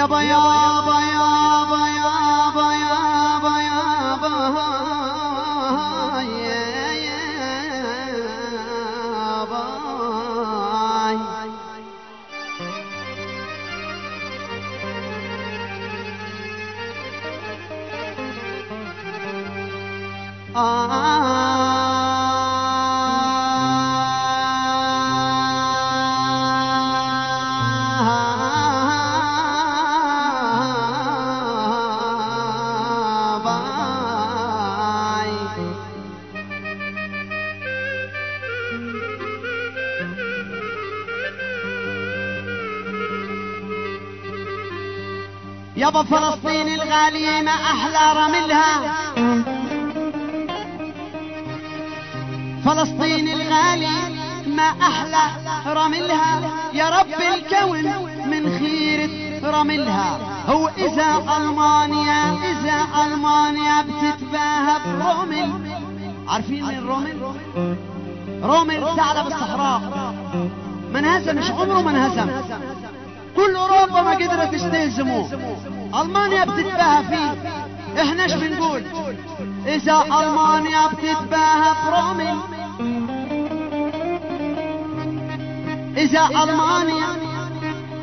يابا يابا يابا يابا فلسطين الغالية ما أحلى رملها فلسطين الغالي ما أحلى رملها يا رب الكون من خيرة رملها هو إذا ألمانيا إذا ألمانيا بتتباهى برمل عارفين من رمل رمل ثعلب الصحراء. ما انهزمش عمره ما انهزم كل أوروبا ما قدرت تستهزموه ألمانيا بتتباهى فيه. احناش بنقول؟ إذا ألمانيا بتتباهى برامل. إذا ألمانيا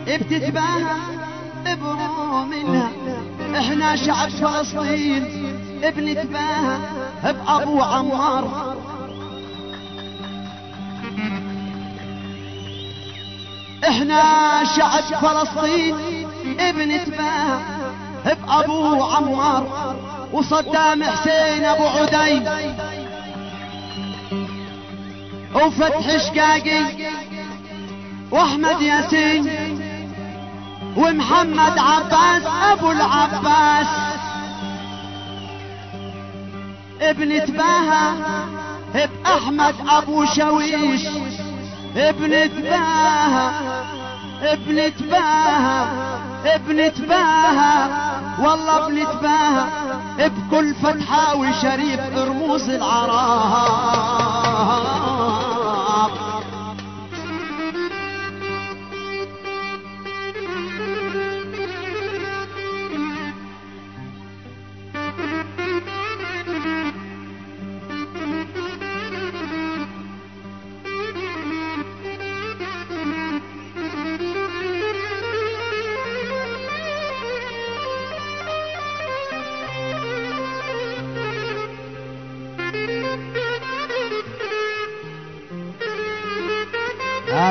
بتتباهى بروملها إحنا شعب فلسطين بنتباهى بأبو عمار. إحنا شعب فلسطين بنتباهى بأبو عمار وصدام حسين أبو عدي وفتح شقاقي وأحمد ياسين ومحمد عباس أبو العباس. ابن تباهى بأحمد أبو شويش. ابن تباهى ابن تباهى ابن تباهى والله ابن تباهى بكل فتحاوي شريف رموز العراب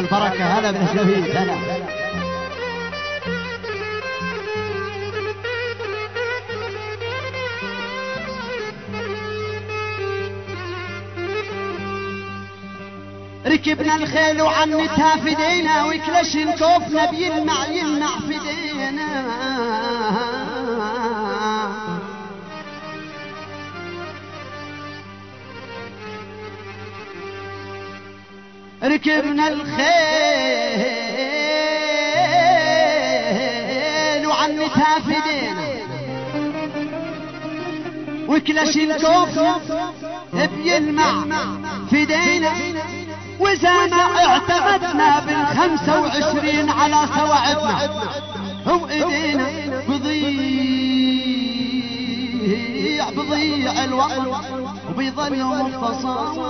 البركة هلا بالشهيد هلا ركبنا الخيل وعنتها في وكلش نكوفنا بيلمع يلمع في دينا ركبنا الخيل وعنتها في دينا وكلش الكوف بيلمع في دينا وإذا ما اعتمدنا بالخمسة وعشرين على سواعدنا هو إيدينا بضيع بضيع الوقت. وبيظل منفصل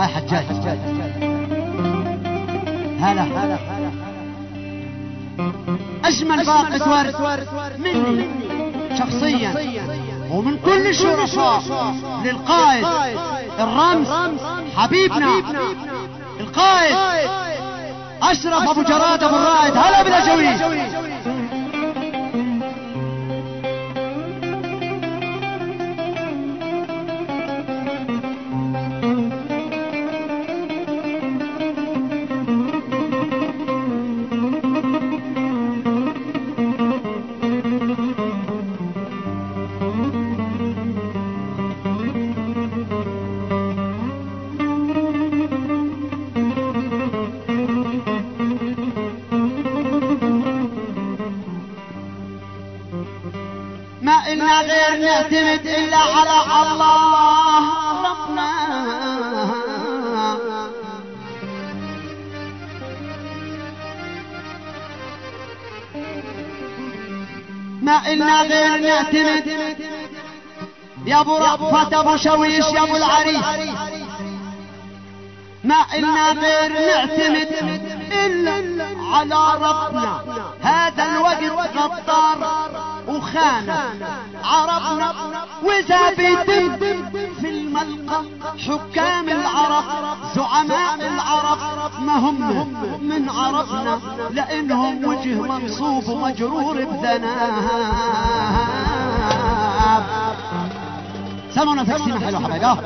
هاي حجاج. هلا. هلا أجمل باقة ورد مني. شخصيا. ومن كل الشرفاء للقائد. الرمز. حبيبنا. القائد. أشرف أبو جراد أبو الرائد. هلا بالاجويد على الله. ربنا. ما إلنا غير نعتمد يا أبو رفة أبو شويش يا أبو العريس. ما إلنا غير نعتمد إلا على ربنا. هذا الوقت غطار وخان. عربنا وإذا بيتم في الملقى حكام العرب زعماء العرب ما هم من عربنا لأنهم وجه منصوب ومجرور بذناب سمعنا تقسيمة حلوة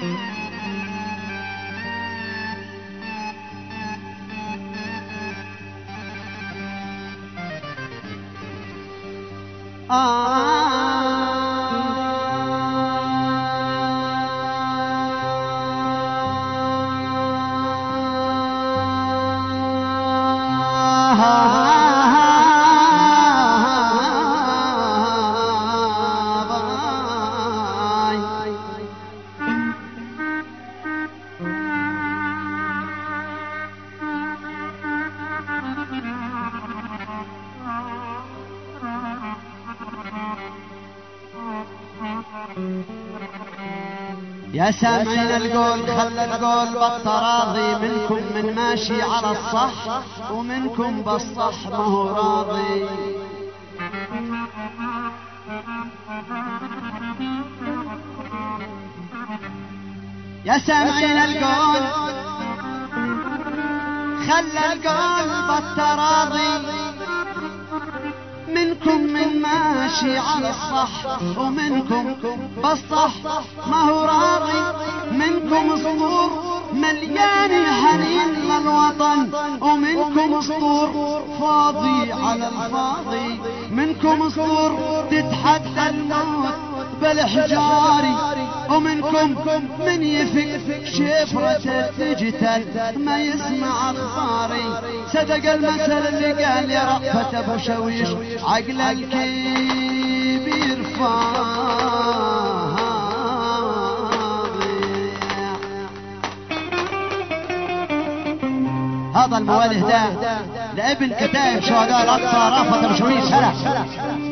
حبايبي يا سامعين القول خلى القول بالتراضي منكم من ماشي على الصح ومنكم بالصح ما هو راضي. يا سامعين القول خلى القول بالتراضي. منكم من ماشي على الصح ومنكم بالصح ما هو راضي. منكم اسطور مليان حنين للوطن ومنكم اسطور فاضي على الفاضي. منكم اسطور تتحدى الموت بالحجاري. ومنكم من يفك شفرة تجتل ما يسمع اخباري صدق المثل اللي قال يا رأفت أبو شويش عقل الكبير فاضي هذا الموال اهداء لابن كتائب شهداء الأقصى أبو شويش. هلا.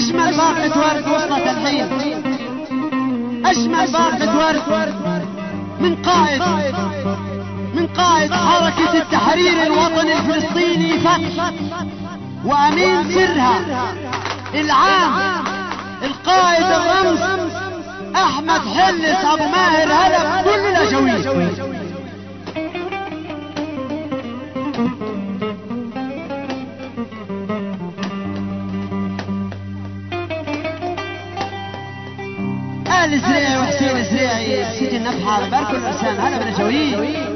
أجمل باقة ورد وصلت الحين أجمل باقة ورد من قائد من قائد حركة التحرير الوطني الفلسطيني فتح وأمين سرها العام القائد الرمز أحمد حلس أبو ماهر هلا زريعي وحسين زريعي سجن نفحة باركوا الإنسان. هلا بالجويين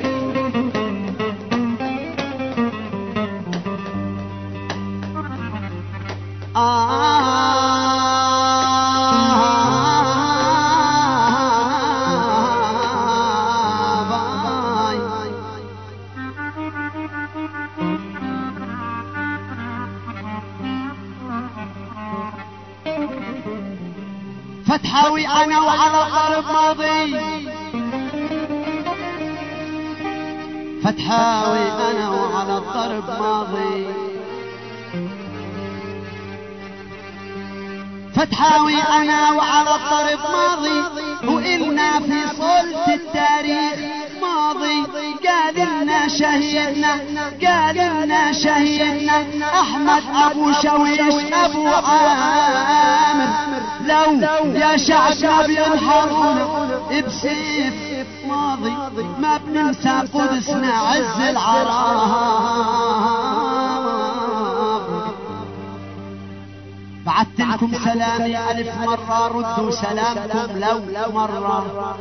أنا وعلى الضرب ماضي. فتحاوي أنا وعلى الضرب ماضي. فتحاوي أنا وعلى الضرب ماضي. وإلنا في صلت التاريخ ماضي. قال لنا شهيدنا قال لنا شهيدنا أحمد أبو شويش أبو عامر. لو يا شعب بينحرون بسيف ماضي ما بننسى قدسنا عز العرب. بعثت لكم سلامي ألف مرة ردوا سلامكم لو مرة.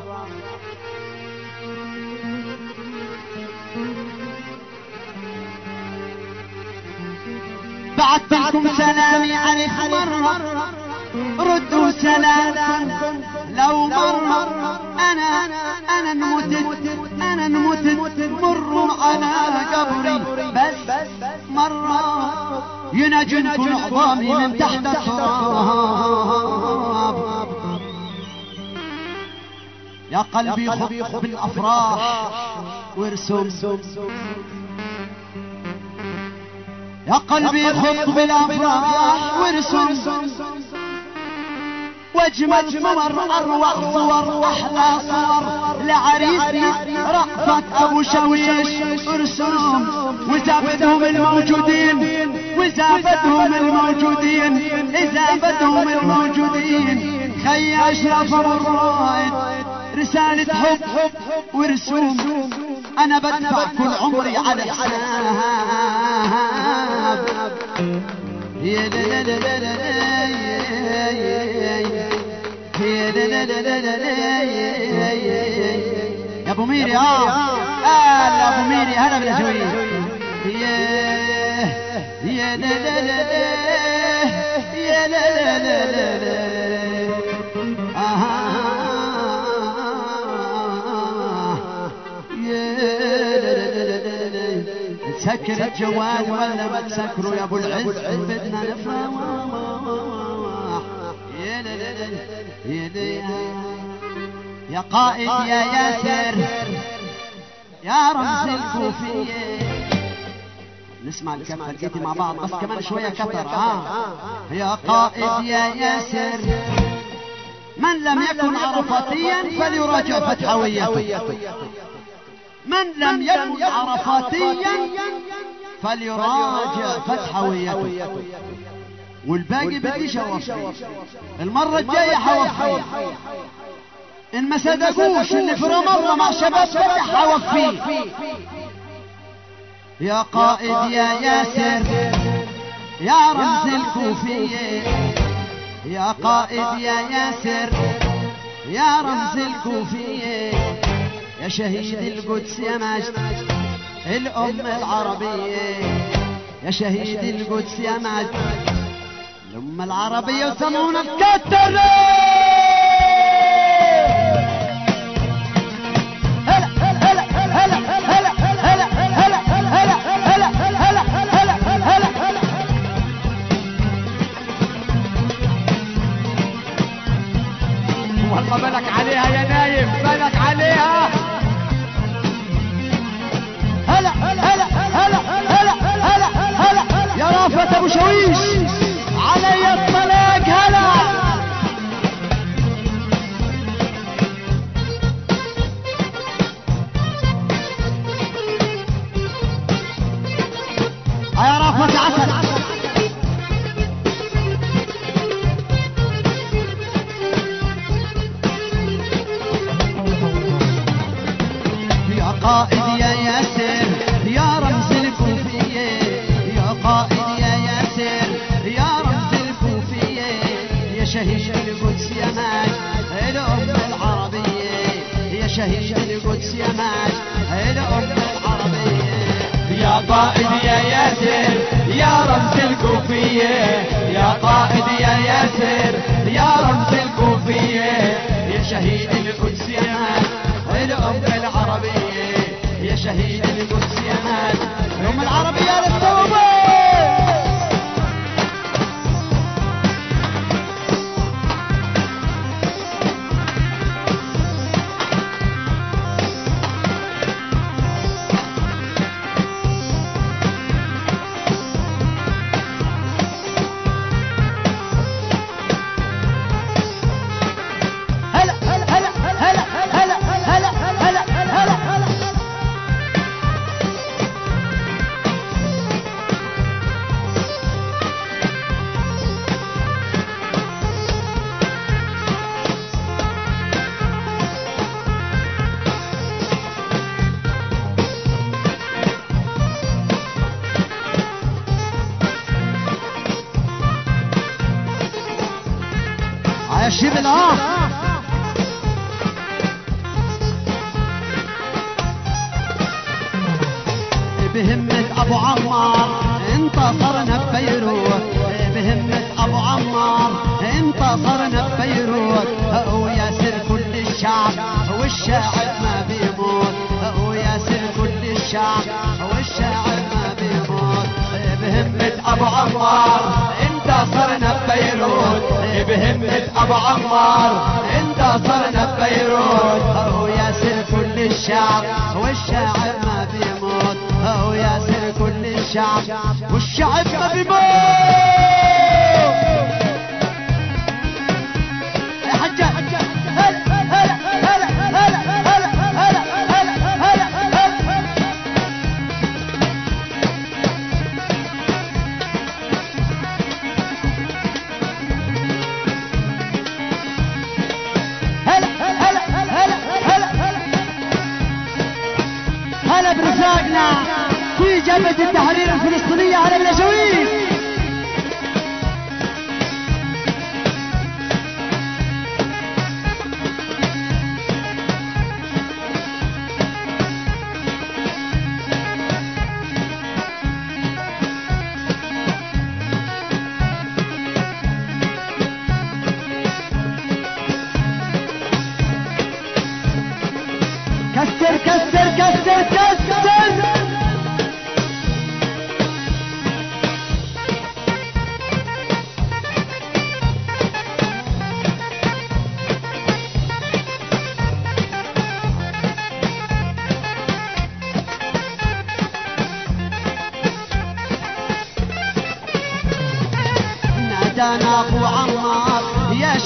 بعثت لكم سلامي ألف مرة. ردوا سلامكم. لو مرة أنا أنا نموت أنا نموت مروا على قبري. بس مرة ينجنكم عظامي من تحت التراب يا قلبي خذ بالأفراح. وارسم. يا قلبي خذ بالأفراح وارسم. واجمل صور اروع صور أحلى صور. لعريسنا رأفت أبو شويش أرسم. واذا بدهم الموجودين. واذا بدهم الموجودين. اذا بدهم الموجودين. خي أشرف الرائد. رسالة حب ورسوم أنا بدفع كل عمري على حساب يا لا لا لا لا يا ابو ميري آه آه ابو ميري هلا بالجوي يا يا لا لا لا يا لا لا لا تسكر الجوال ولا ما تسكروا يا أبو العز. بدنا نفرح. يا لا لا لا. يا يا قائد يا ياسر. يا رمز الكوفية. نسمع الكفة الجيتي مع بعض. بس كمان شوية كتر. آه. يا قائد يا ياسر. من لم يكن عرفاتيا فليراجع فتحويته. من لم يكن عرفاتيا فليراجع فتحويته والباقي بديش اوفيه المرة الجاية حوفيه إن ما صدقوش اللي في رام الله مع شباب فتح حوفيه يا قائد يا ياسر يا رمز الكوفية يا قائد يا ياسر يا رمز الكوفية يا شهيد القدس يا مجد الأم العربية. يا شهيد القدس يا مجد الأم العربية وسمونا بكتر. والله بالك عليها يا نايم بالك عليها. هلا هلا هلا. بهمة أبو عمار. انتصرنا ببيروت وياسر كل الشعب والشاعر ما بيموت. وياسر كل الشعب والشعب ما بيموت ايدي التحرير الفلسطينية على النشويش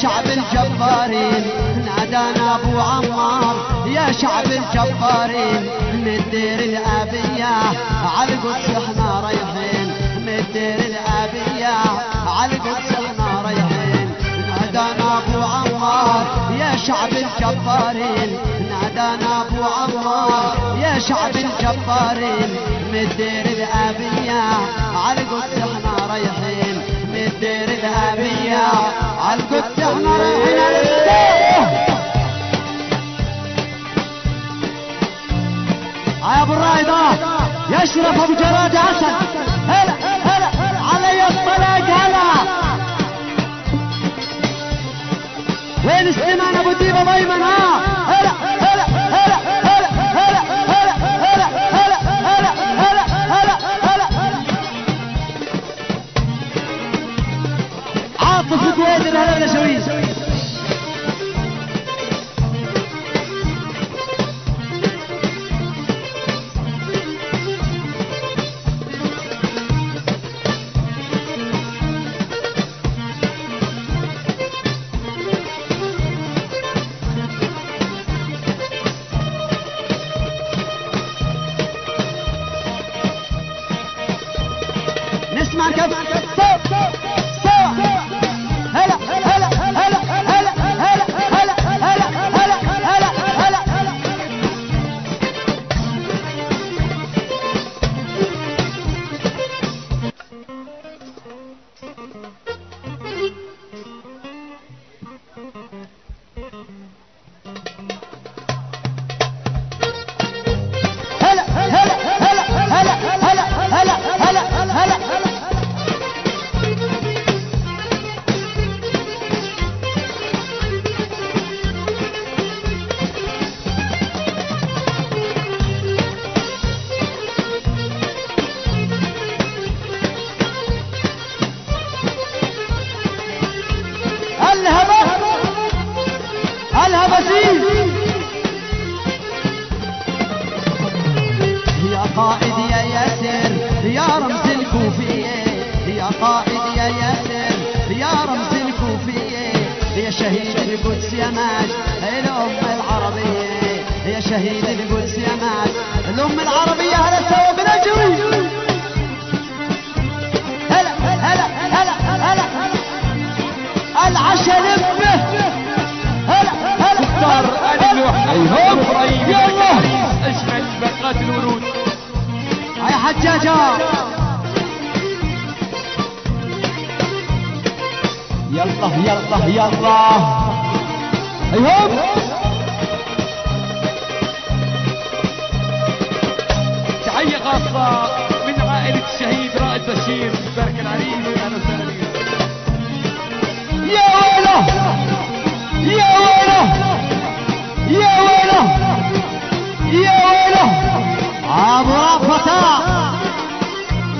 شعب الجبارين. نادانا أبو عمار. يا شعب الجبارين. من الدير الأبية. على القدس إحنا رايحين. من الدير الأبية. على القدس إحنا رايحين. نادانا أبو عمار. يا شعب الجبارين. نادانا أبو عمار. يا شعب الجبارين. من الدير الأبية. على القدس إحنا رايحين. من الدير الأبية. على القدس إحنا رايحين يا ابو الرايد آه يشرف ابو جراد حسن هلا هلا علي الطلاق هلا وين السمان أبو ديبه ضيمن ها؟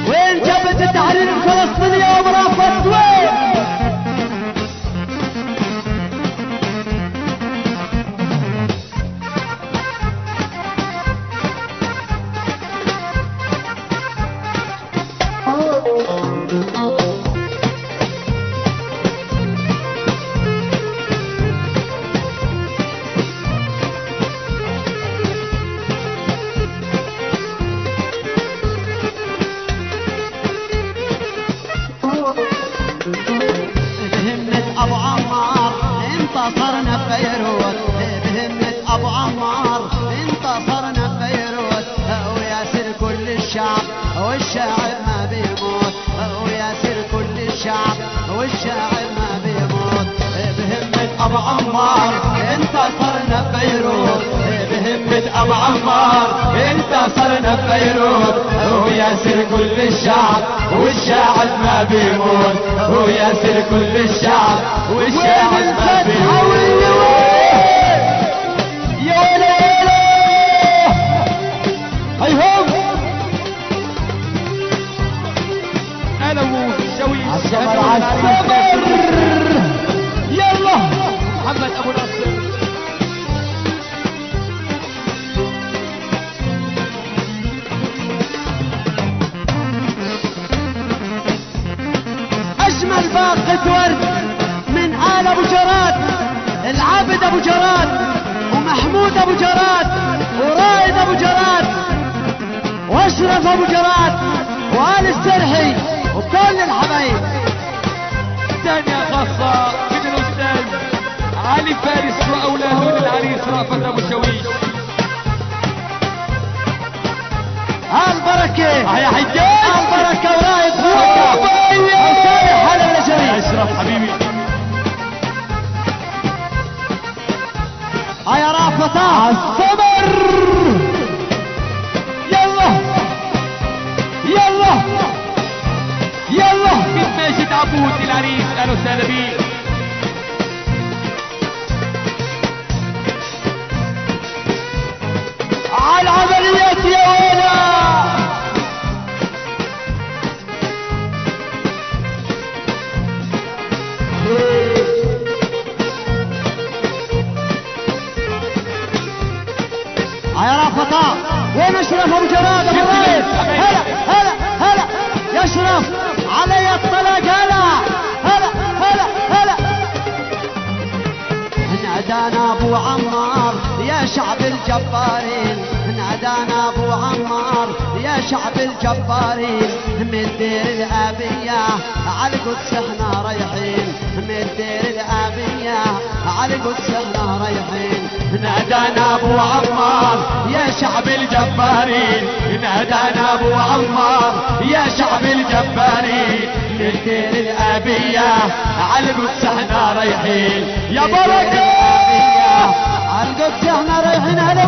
وين جبهة التحرير بهمة أبو عمار. انتصرنا ببيروت وياسر كل الشعب والشاعر ما بيموت. وياسر كل الشعب والشاعر ما بيموت. عالصبر عالصبر يلا! محمد أبو نصر أبو جراد ومحمود أبو جراد ورائد أبو جراد وأشرف أبو جراد وآل السرحي وكل الحبايب. ثانية خاصة من الأستاذ علي فارس وأولاده للعريس رأفت أبو شويش البركة يا حجاج. البركة ورائد بركة. وصالح على الجميع أشرف حبيبي. يا رافطة الصبر. يلا. يلا. يلا. من ماجد عبود للعريس أهلا وسهلا نادانا أبو عمار يا شعب الجبارين. نادانا أبو عمار يا شعب الجبارين. من دير الأبية على القدس إحنا رايحين. يا بركة! على القدس إحنا رايحين هلا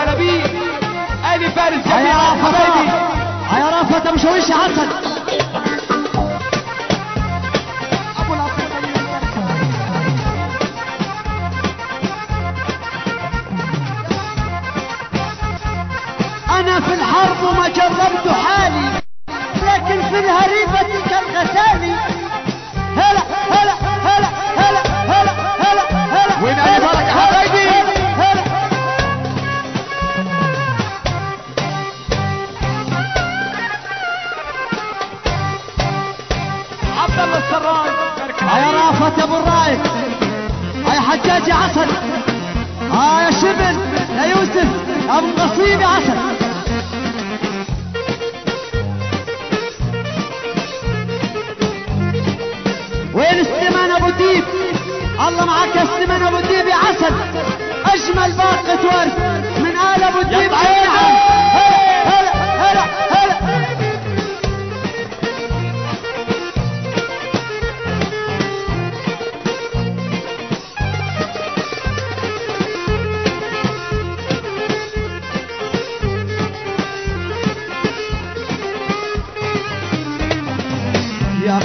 وسهلا بيه آل فارس رافت حبايبي يا رافت ابو شويش أبو العصر أنا في الحرب وما جربت حالي لكن في الهريبة كالغسالي حاج عسل آه يا شبل يا يوسف ابو قصيم عسل. وين السمان أبو ديب؟ الله معاك يا السمان أبو ديب يا عسل. أجمل باقة ورد من آل أبو ديب. طيب. هلا هلا هلا.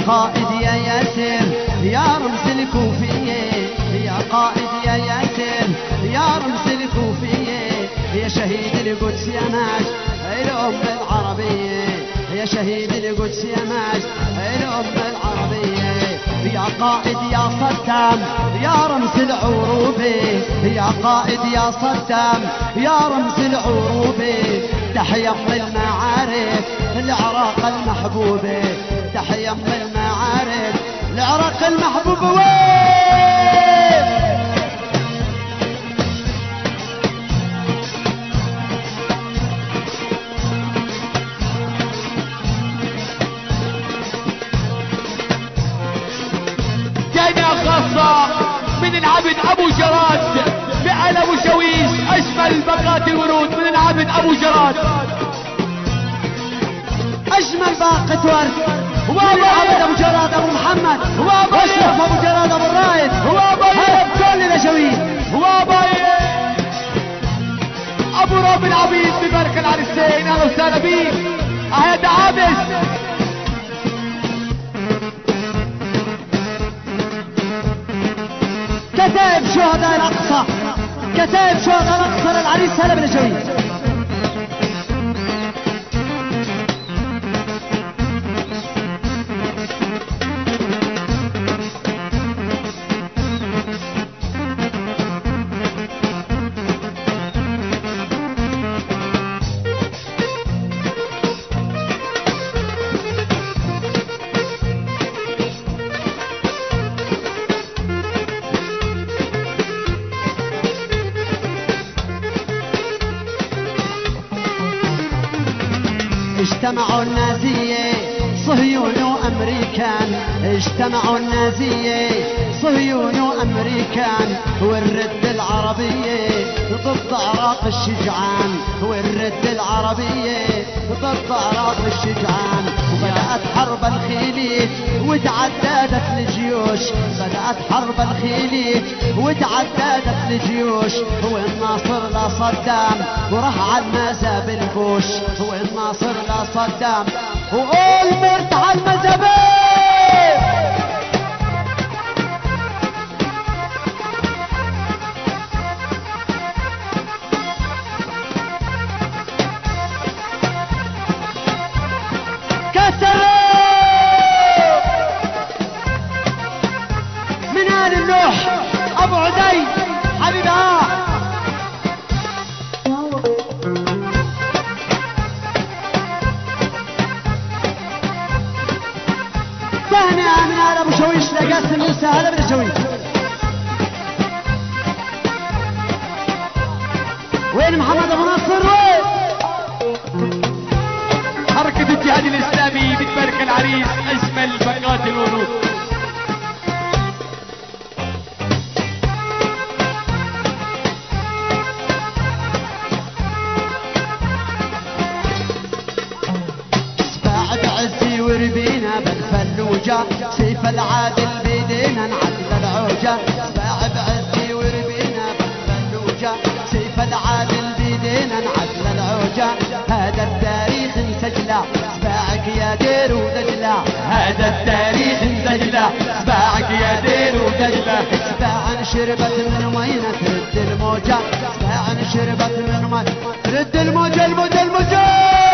قائد يا ياسر يا رمز الكوفية يا قائد يا ياسر يا رمز الكوفية يا شهيد القدس يا ماج الأم العربية يا شهيد القدس يا ماج الأم العربية. يا قائد يا صدام يا رمز العروبة يا قائد يا صدام يا رمز العروبة. تحيا من المعارف العراق المحبوبة. تحيا من المعارف العراق المحبوبة وين؟ جامعة خاصة من العبد أبو جراد فعل ابو شويش اجمل بقات الورود. من العبد أبو جراد. أجمل باقة ورد. عيد. أبو جراد أبو محمد. واشرف أبو جراد أبو أبو عيد. هلا بكل الاشاويل واباي أبو راب العبيد ببركة العرسين أهلا وسهلا بيك. اهيد عابس. كتائب شهداء الأقصى. كتائب شهداء الأقصى للعريس. هلا بالاشاويل اجتمعوا النازية صهيون وامريكان اجتمعوا النازية صهيون وامريكان والرد العربية ضد عراق الشجعان. والرد العربية ضد عراق الشجعان. وبدأت حرب الخليج وتعددت الجيوش بدأت حرب الخليج وتعددت الجيوش هو الناصر لا صدام وراح على المزا بالبوش هو الناصر لا صدام وقول مرت على المزابين النوح أبو عدي حبيب آه تهنئة من آل أبو شويش لقاسم موسى هلا بالشويش وين محمد أبو نصر وين؟ حركة الجهاد الإسلامي بتبارك العريس أجمل بقات الورود سيف العادل بيدينا نعدل العوجة. سباع بعزي وربينا بالفلوجة سيف العادل بيدينا نعدل العوجة. هذا التاريخ انسجله سباعك يا دير ودجلة هذا التاريخ انسجله سباعك يا دير ودجله سباعا شربت من مينا ترد الموجة. سباعا شربت من مينا ترد الموجة. الموجة الموجة!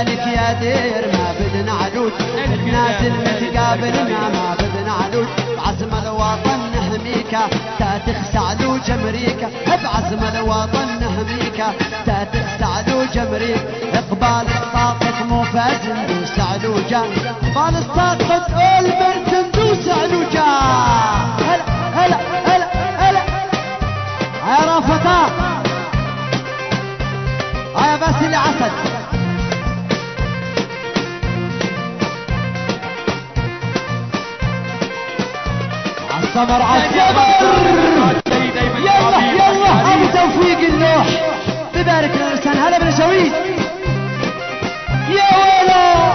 رجالك يا دير ما بدنا علود بدنا سلم تقابلنا ما بدنا علود بعزم الوطن نحميك تا تخسع له جمريكا بعزم الوطن نحميك تا تخسع له جمريك إقبال الطاقة مو فاز ندوس علوجا إقبال الطاقة البرت ندوس علوجا هلا هلا هلا هلا. يا رافضة يا بس اللي عسل عالسمر عالسمر يلا يلا ابو توفيق اللوح ببارك للانسان هلا بالشويش يا ويلو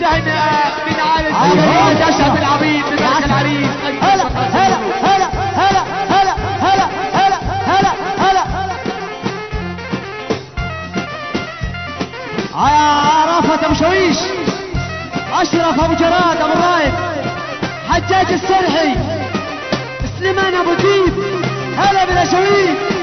دعنا من عالم الشهيد. أشرف العبيد ببارك العريس هلا هلا هلا هلا هلا هلا هلا هلا هلا. يا رافت أبو شويش. أشرف أبو جراد أبو الرايد حجاج السرحي. سليمان أبو ديب هلا بالاشويش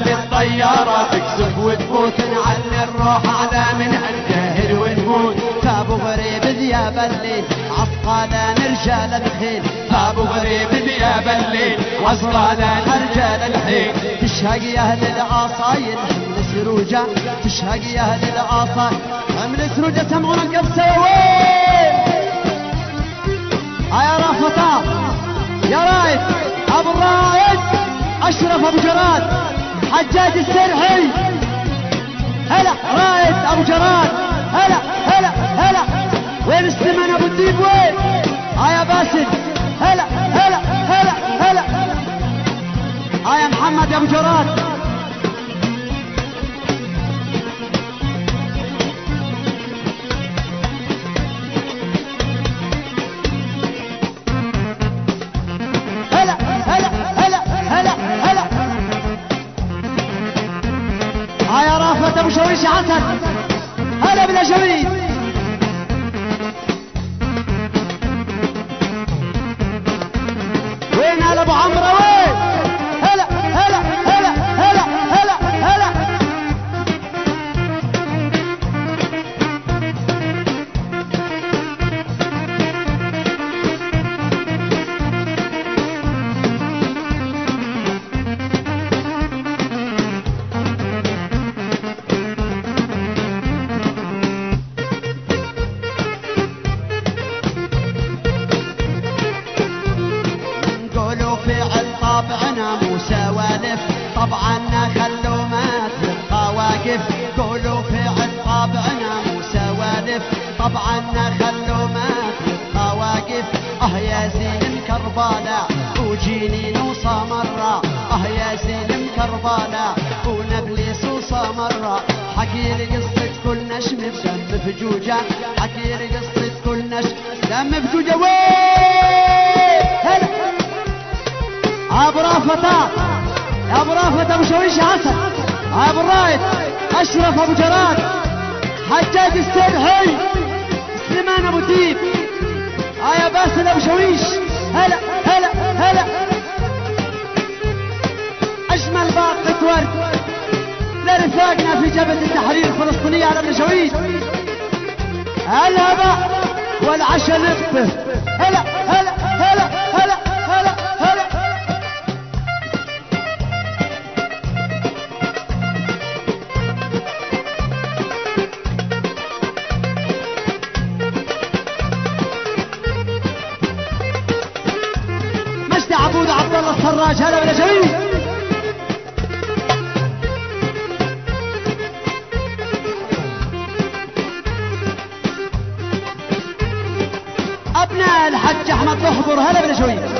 تعلي الطيارة تقصف وتفوت نعلي الروح أعلى منها نجاهد ونموت فابو غريب ذياب الليل عصقالان رجال الخيل. فابو غريب ذياب الليل عصقالان رجال الخيل. تشهق يا أهل العصايل حمل سروجة تشهق يا أهل العصايل حمل سروجة سمعون القبسة وين؟ يا رافطة يا رايد أبو الرايد أشرف أبو جراد. حجاج السرحي. هلا رايد أبو جراد هلا هلا هلا. وين سليمان أبو الديب؟ وين؟ ها يا باسل. هلا هلا هلا هلا. ها يا محمد أبو جراد. شعتك هلا بلا جميل. قولوا فعل طبعنا مو سوالف طبعا خلوا ما تبقى واقف أه يا زين كربلاء وجيني نوصى مرة. أه يا زين كربلاء ونبليس وصى مرة. حكي لي قصة كل نشم بدم فجوجة حكي لي قصة كل نشم دم فجوجة وين هلا أبو يا أبو رافط أبو شويش عسل. ابو الرايد أشرف أبو جراد حجاج السرحي سليمان أبو ديب يا باسل أبو شويش هلا هلا هلا. أجمل باقة ورد لرفاقنا في جبهة التحرير الفلسطينية على ابن شويش. الهبة والعشاء نقطه هلا هلا هلا هلا. احضر هلا ولا شوي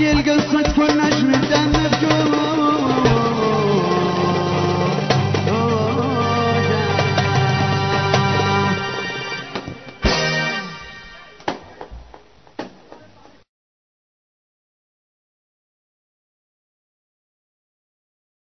نشم الدم